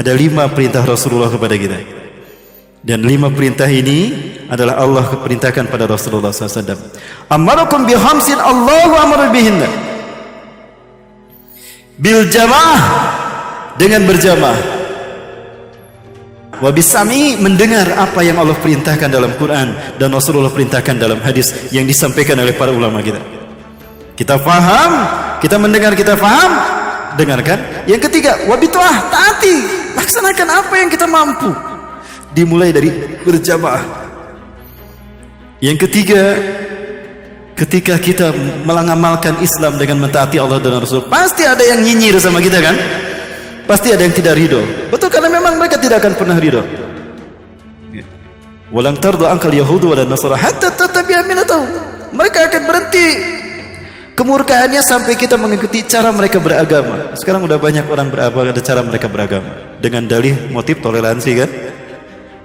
Ada lima perintah Rasulullah kepada kita. Dan lima perintah ini adalah Allah perintahkan pada Rasulullah SAW. Amarakum bihamsin Allahu amar bihinna. Bil jamaah dengan berjamaah. Wabisami mendengar apa yang Allah perintahkan dalam Quran dan Rasulullah perintahkan dalam hadis yang disampaikan oleh para ulama kita. Kita faham, kita mendengar, kita faham, dengarkan. Yang ketiga, wabituah, taati, laksanakan apa yang kita mampu. Dimulai dari berjamaah. Yang ketiga, ketika kita melangamalkan Islam dengan mentaati Allah dan Rasul, pasti ada yang nyinyir sama kita kan? Pasti ada yang tidak ridho. Betul karena memang mereka tidak akan pernah ridho. Walang tardu angkal Yahudu wala Nasara hatta tatabi'a tahu. Mereka akan berhenti kemurkaannya sampai kita mengikuti cara mereka beragama. Sekarang udah banyak orang beragama ada cara mereka beragama dengan dalih motif toleransi kan?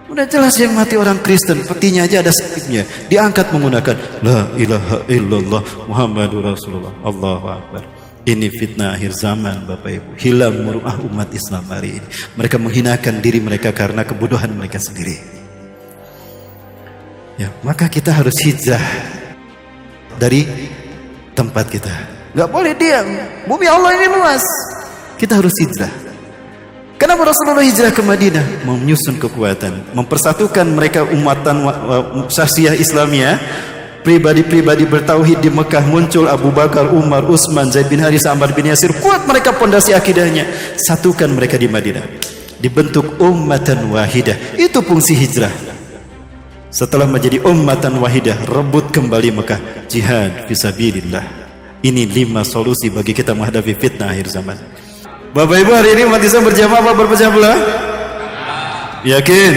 Udah jelas yang mati orang Kristen, petinya aja ada sakitnya. Diangkat menggunakan La ilaha illallah Muhammadur Rasulullah. Allahu Akbar. Ini fitnah akhir zaman Bapak Ibu. Hilang meruah umat Islam hari ini. Mereka menghinakan diri mereka karena kebodohan mereka sendiri. Ya, maka kita harus hijrah dari tempat kita. Gak boleh diam. Bumi Allah ini luas. Kita harus hijrah. Kenapa Rasulullah hijrah ke Madinah? Menyusun kekuatan, mempersatukan mereka umatan sasiah Islamia pribadi-pribadi bertauhid di Mekah muncul Abu Bakar, Umar, Utsman, Zaid bin Haris, Ammar bin Yasir. Kuat mereka pondasi akidahnya. Satukan mereka di Madinah. Dibentuk ummatan wahidah. Itu fungsi hijrah. Setelah menjadi ummatan wahidah, rebut kembali Mekah. Jihad fisabilillah. Ini lima solusi bagi kita menghadapi fitnah akhir zaman. Bapak Ibu hari ini umat Islam berjamaah apa berpecah belah? Yakin?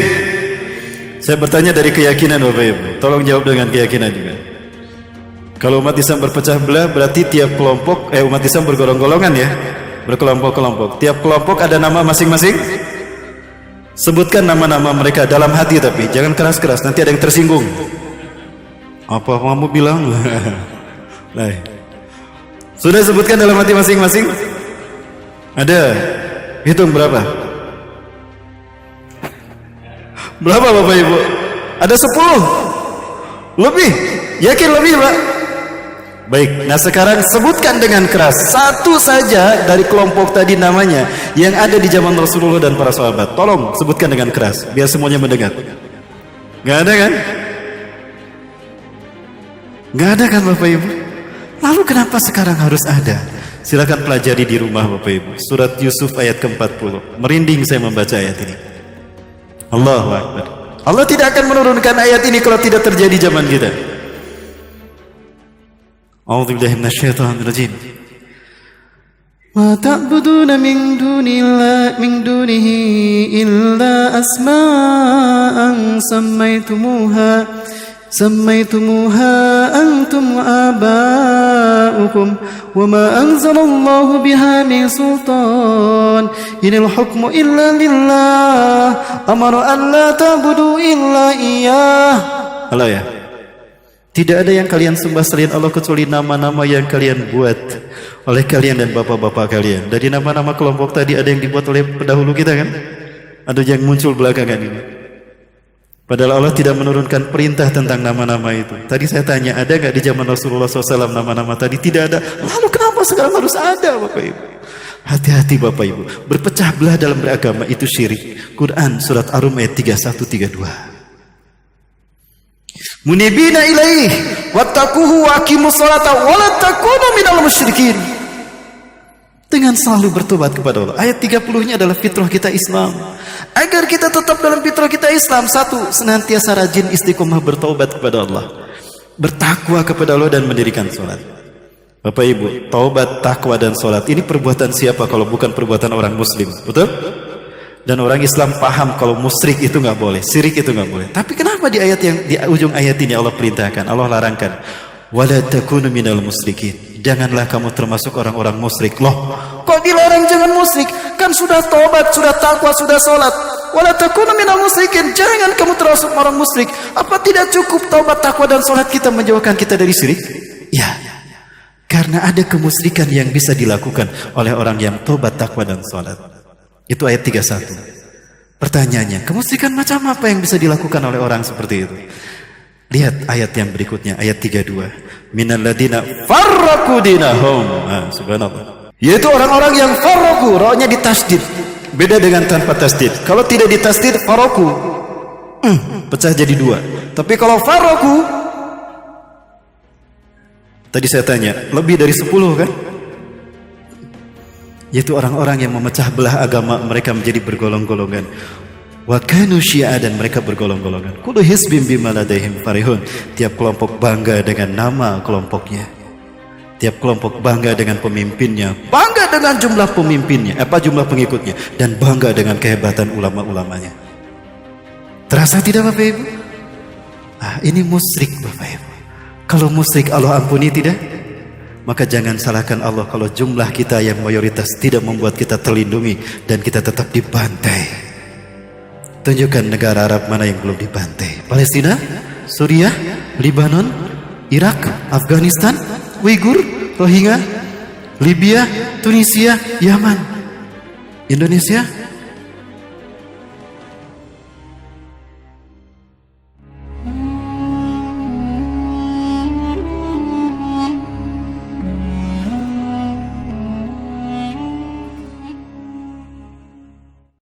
Saya bertanya dari keyakinan Bapak Ibu. Tolong jawab dengan keyakinan juga. Kalau umat Islam berpecah belah berarti tiap kelompok eh umat Islam bergolong-golongan ya. Berkelompok-kelompok. Tiap kelompok ada nama masing-masing. Sebutkan nama-nama mereka dalam hati tapi jangan keras-keras nanti ada yang tersinggung. Apa kamu bilang? Nah. Sudah sebutkan dalam hati masing-masing? Ada. Hitung berapa? Berapa Bapak Ibu? Ada sepuluh Lebih? Yakin lebih Pak? Baik, nah sekarang sebutkan dengan keras Satu saja dari kelompok tadi namanya Yang ada di zaman Rasulullah dan para sahabat Tolong sebutkan dengan keras Biar semuanya mendengar Gak ada kan? Gak ada kan Bapak Ibu? Lalu kenapa sekarang harus ada? Silakan pelajari di rumah Bapak Ibu Surat Yusuf ayat ke-40 Merinding saya membaca ayat ini Allahu Akbar. Allah tidak akan menurunkan ayat ini kalau tidak terjadi zaman kita. A'udzubillahi minasyaitonir rajim. ما تعبدون من دون الله من دونه إلا أسماء سميتموها سميتموها أنتم وآباؤكم وما أنزل الله بها من سلطان إن الحكم إلا لله أمر أن لا تعبدوا إلا إياه Halo ya Tidak ada yang kalian sembah selain Allah kecuali nama-nama yang kalian buat oleh kalian dan bapak-bapak kalian. Dari nama-nama kelompok tadi ada yang dibuat oleh pendahulu kita kan? Ada yang muncul belakangan ini. Padahal Allah tidak menurunkan perintah tentang nama-nama itu. Tadi saya tanya, ada nggak di zaman Rasulullah SAW nama-nama tadi? Tidak ada. Lalu kenapa sekarang harus ada Bapak Ibu? Hati-hati Bapak Ibu. Berpecah belah dalam beragama itu syirik. Quran surat Ar-Rum ayat 3132. Munibina ilaih wattaquhu wa aqimus salata wa la takunu minal musyrikin. Dengan selalu bertobat kepada Allah. Ayat 30-nya adalah fitrah kita Islam. Agar kita tetap dalam fitrah kita Islam. Satu, senantiasa rajin istiqomah bertobat kepada Allah. Bertakwa kepada Allah dan mendirikan sholat. Bapak Ibu, taubat, takwa dan sholat ini perbuatan siapa kalau bukan perbuatan orang muslim? Betul? Dan orang Islam paham kalau musyrik itu nggak boleh, sirik itu nggak boleh. Tapi kenapa di ayat yang di ujung ayat ini Allah perintahkan, Allah larangkan, wala takunu minal musyrikin. Janganlah kamu termasuk orang-orang musyrik. Loh, kok dilarang jangan musyrik? Kan sudah tobat, sudah takwa, sudah sholat. Wala takunu minal musyrikin. Jangan kamu termasuk orang musyrik. Apa tidak cukup taubat, takwa dan sholat kita menjauhkan kita dari syirik? Ya. Karena ada kemusyrikan yang bisa dilakukan oleh orang yang tobat, takwa dan sholat. Itu ayat 31. Pertanyaannya, kemusikan macam apa yang bisa dilakukan oleh orang seperti itu? Lihat ayat yang berikutnya, ayat 32. Minal ladina farraku dinahum. Nah, subhanallah. Yaitu orang-orang yang farraku, rohnya ditasdid. Beda dengan tanpa tasdid. Kalau tidak ditasdid, farraku. Hmm, pecah jadi dua. Tapi kalau farraku, tadi saya tanya, lebih dari sepuluh kan? Yaitu orang-orang yang memecah belah agama mereka menjadi bergolong-golongan. Wa kanu syi'a dan mereka bergolong-golongan. Kullu hisbin bima ladaihim farihun. Tiap kelompok bangga dengan nama kelompoknya. Tiap kelompok bangga dengan pemimpinnya, bangga dengan jumlah pemimpinnya, apa jumlah pengikutnya dan bangga dengan kehebatan ulama-ulamanya. Terasa tidak Bapak Ibu? Ah, ini musrik Bapak Ibu. Kalau musrik Allah ampuni tidak? Maka jangan salahkan Allah kalau jumlah kita yang mayoritas tidak membuat kita terlindungi dan kita tetap dibantai. Tunjukkan negara Arab mana yang belum dibantai. Palestina, Suriah, Libanon, Irak, Afghanistan, Uighur, Rohingya, Libya, Tunisia, Yaman, Indonesia,